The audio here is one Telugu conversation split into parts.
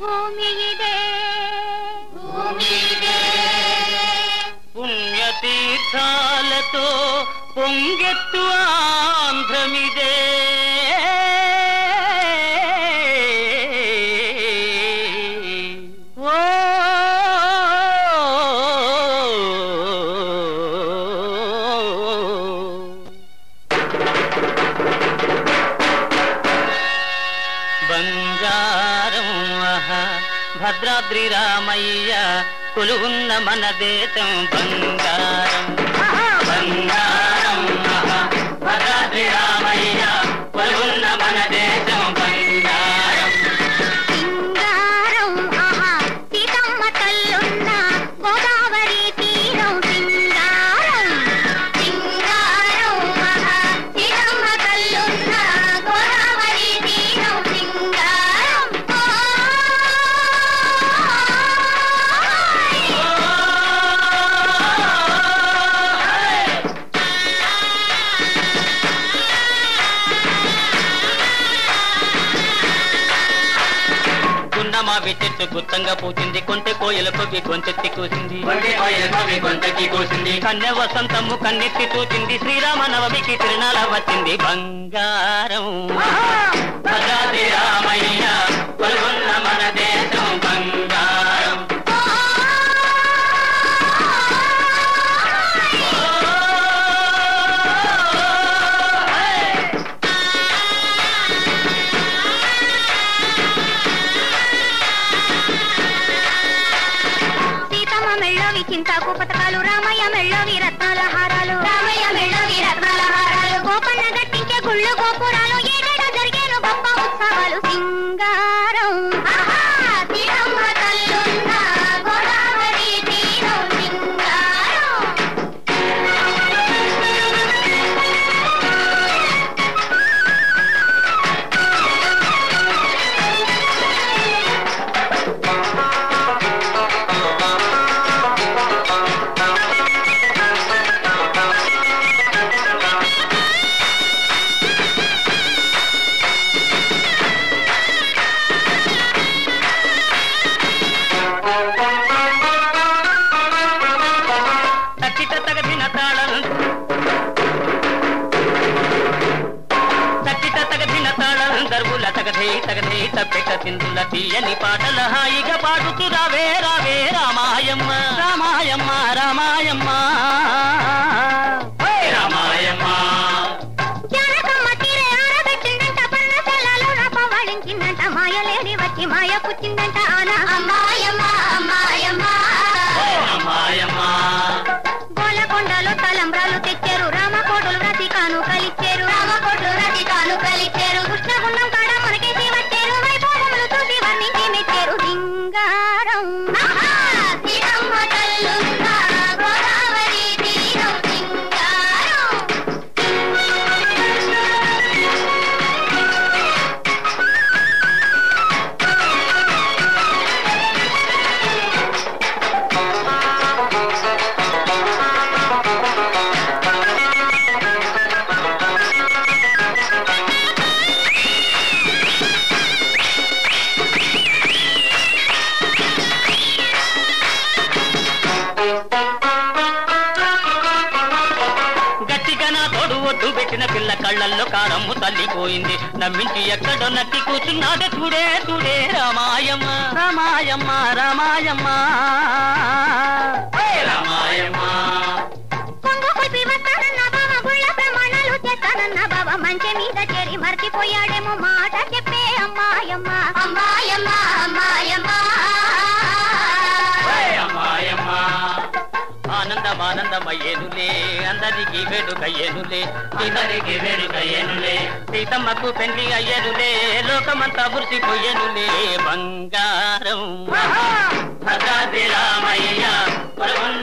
వరహాల భూమి ఇదే భూమి పుణ్యతీర్థాలతో పొంగెత్తు ఆంధ్రమిదే. ఆహా, భద్రాద్రి రామయ్య కొలువున్న మన దేశం బంగారం. చెట్టు గుత్తంగా పూచింది కొంటె కోయలకు గొంతెత్తి కూసింది. కన్య వసంతము కన్నెత్తి చూచింది శ్రీరామ నవమికి తిరునాళ వచ్చింది. బంగారం. రామయ్య చింతాకు పథకాలు రామయ్య మెళ్ళ వీరత్న దర్వుల తగదే తగదే తప్పెట సింధుల తీయని పాటల హాయిగా పాడుతూ రావే రావే రామాయమ్మ రామాయమ్మ రామాయమ్మ. Ha ha! కళ్ళల్లో కారమ్ము తల్లిపోయింది. నమ్మించి ఎక్కడో నక్కి కూర్చున్నాడు. చూడే చూడే రామాయమ్మ. రామాయమ్మ రామాయమ్మ. రామాయమ్మ? మంచె మీద చేరి మర్చిపోయాడేమో మాట చెప్పే అమ్మాయమ్మ. అమ్మాయమ్మ అమ్మాయమ్మ. ఆనందం ఆనందమయ్యేనులే అందరికి వేడుకయ్యేనులే. అందరికి వేడుకయ్యేనులే. సీతమ్మకు పెళ్ళి అయ్యేనులే లోకమంతా మురిసిపోయేనులే. బంగారం. భద్రాద్రి రామయ్య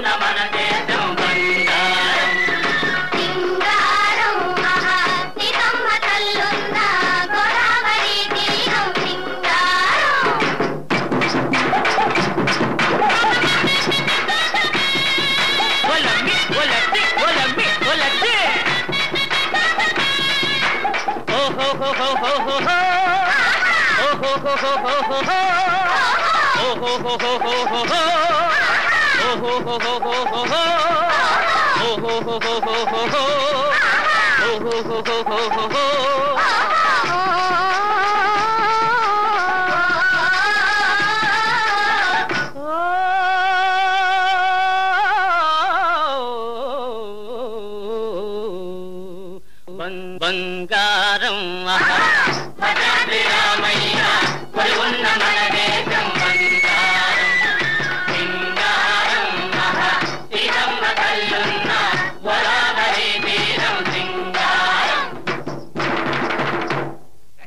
మన దేశం బంగారం భద్రాద్రి రామయ్య కొలువున్న మన